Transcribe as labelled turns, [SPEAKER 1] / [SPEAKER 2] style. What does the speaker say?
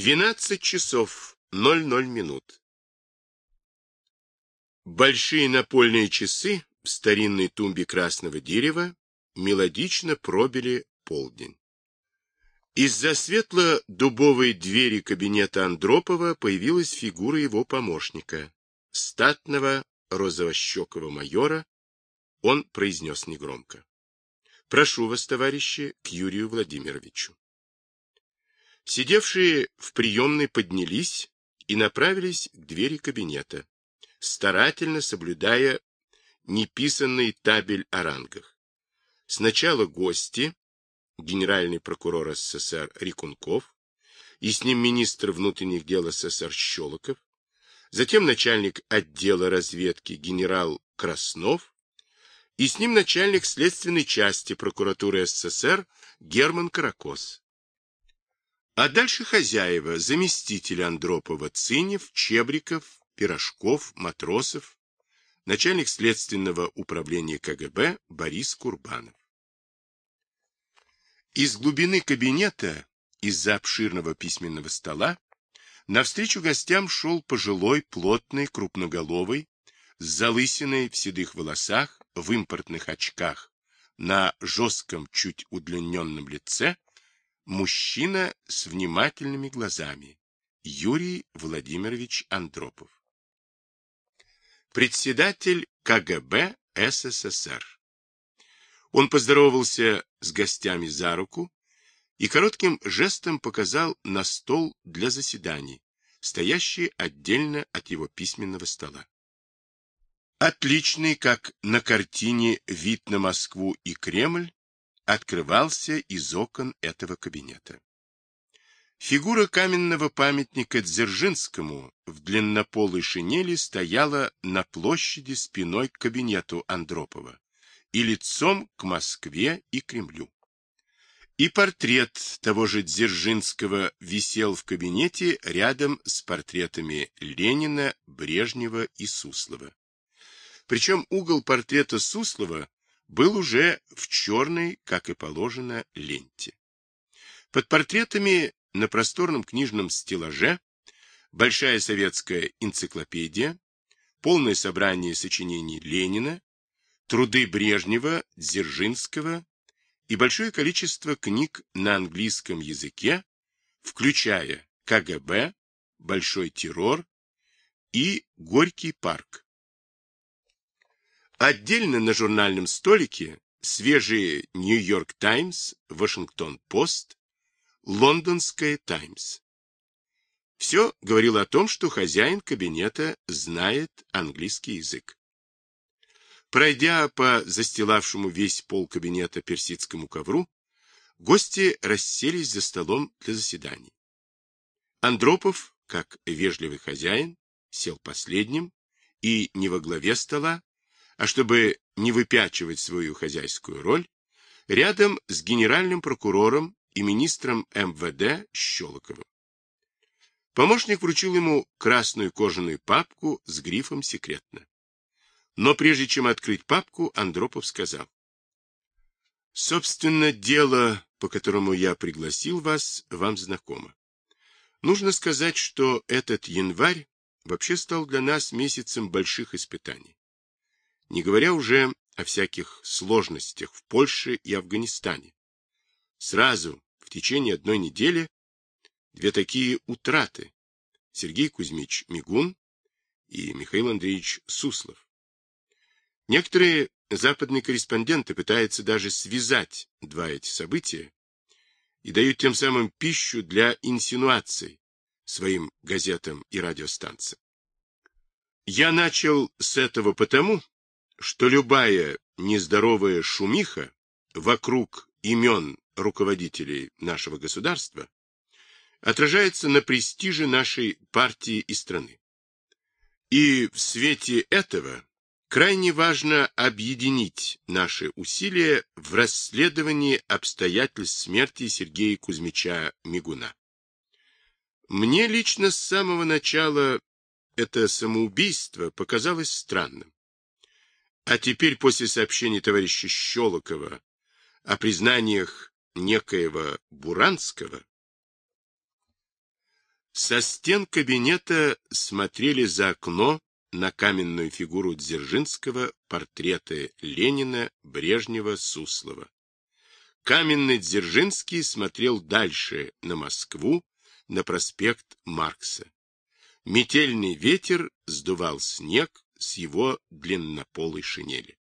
[SPEAKER 1] 12 часов 00 минут. Большие напольные часы в старинной тумбе красного дерева мелодично пробили полдень. Из-за светло-дубовой двери кабинета Андропова появилась фигура его помощника, статного розовощекого майора. Он произнес негромко. «Прошу вас, товарищи, к Юрию Владимировичу». Сидевшие в приемной поднялись и направились к двери кабинета, старательно соблюдая неписанный табель о рангах. Сначала гости, генеральный прокурор СССР Рикунков, и с ним министр внутренних дел СССР Щелоков, затем начальник отдела разведки генерал Краснов и с ним начальник следственной части прокуратуры СССР Герман Каракос. А дальше хозяева, заместители Андропова, Цинев, Чебриков, Пирожков, Матросов, начальник следственного управления КГБ Борис Курбанов. Из глубины кабинета, из-за обширного письменного стола, навстречу гостям шел пожилой, плотный, крупноголовый, с залысиной в седых волосах, в импортных очках, на жестком, чуть удлиненном лице, Мужчина с внимательными глазами. Юрий Владимирович Андропов. Председатель КГБ СССР. Он поздоровался с гостями за руку и коротким жестом показал на стол для заседаний, стоящий отдельно от его письменного стола. Отличный, как на картине, вид на Москву и Кремль открывался из окон этого кабинета. Фигура каменного памятника Дзержинскому в длиннополой шинели стояла на площади спиной к кабинету Андропова и лицом к Москве и Кремлю. И портрет того же Дзержинского висел в кабинете рядом с портретами Ленина, Брежнева и Суслова. Причем угол портрета Суслова был уже в черной, как и положено, ленте. Под портретами на просторном книжном стеллаже большая советская энциклопедия, полное собрание сочинений Ленина, труды Брежнева, Дзержинского и большое количество книг на английском языке, включая КГБ, Большой террор и Горький парк. Отдельно на журнальном столике свежие Нью-Йорк Таймс, Вашингтон Пост, Лондонская Таймс. Все говорило о том, что хозяин кабинета знает английский язык. Пройдя по застилавшему весь пол кабинета персидскому ковру, гости расселись за столом для заседаний. Андропов, как вежливый хозяин, сел последним и не во главе стола, а чтобы не выпячивать свою хозяйскую роль, рядом с генеральным прокурором и министром МВД Щелоковым. Помощник вручил ему красную кожаную папку с грифом «Секретно». Но прежде чем открыть папку, Андропов сказал. Собственно, дело, по которому я пригласил вас, вам знакомо. Нужно сказать, что этот январь вообще стал для нас месяцем больших испытаний не говоря уже о всяких сложностях в Польше и Афганистане. Сразу, в течение одной недели, две такие утраты. Сергей Кузьмич Мигун и Михаил Андреевич Суслов. Некоторые западные корреспонденты пытаются даже связать два эти события и дают тем самым пищу для инсинуаций своим газетам и радиостанциям. Я начал с этого потому, что любая нездоровая шумиха вокруг имен руководителей нашего государства отражается на престиже нашей партии и страны. И в свете этого крайне важно объединить наши усилия в расследовании обстоятельств смерти Сергея Кузьмича Мигуна. Мне лично с самого начала это самоубийство показалось странным. А теперь, после сообщения товарища Щелокова о признаниях некоего Буранского, Со стен кабинета смотрели за окно на каменную фигуру Дзержинского портреты Ленина, Брежнева, Суслова. Каменный Дзержинский смотрел дальше на Москву, на проспект Маркса. Метельный ветер сдувал снег с его длиннополой шинели.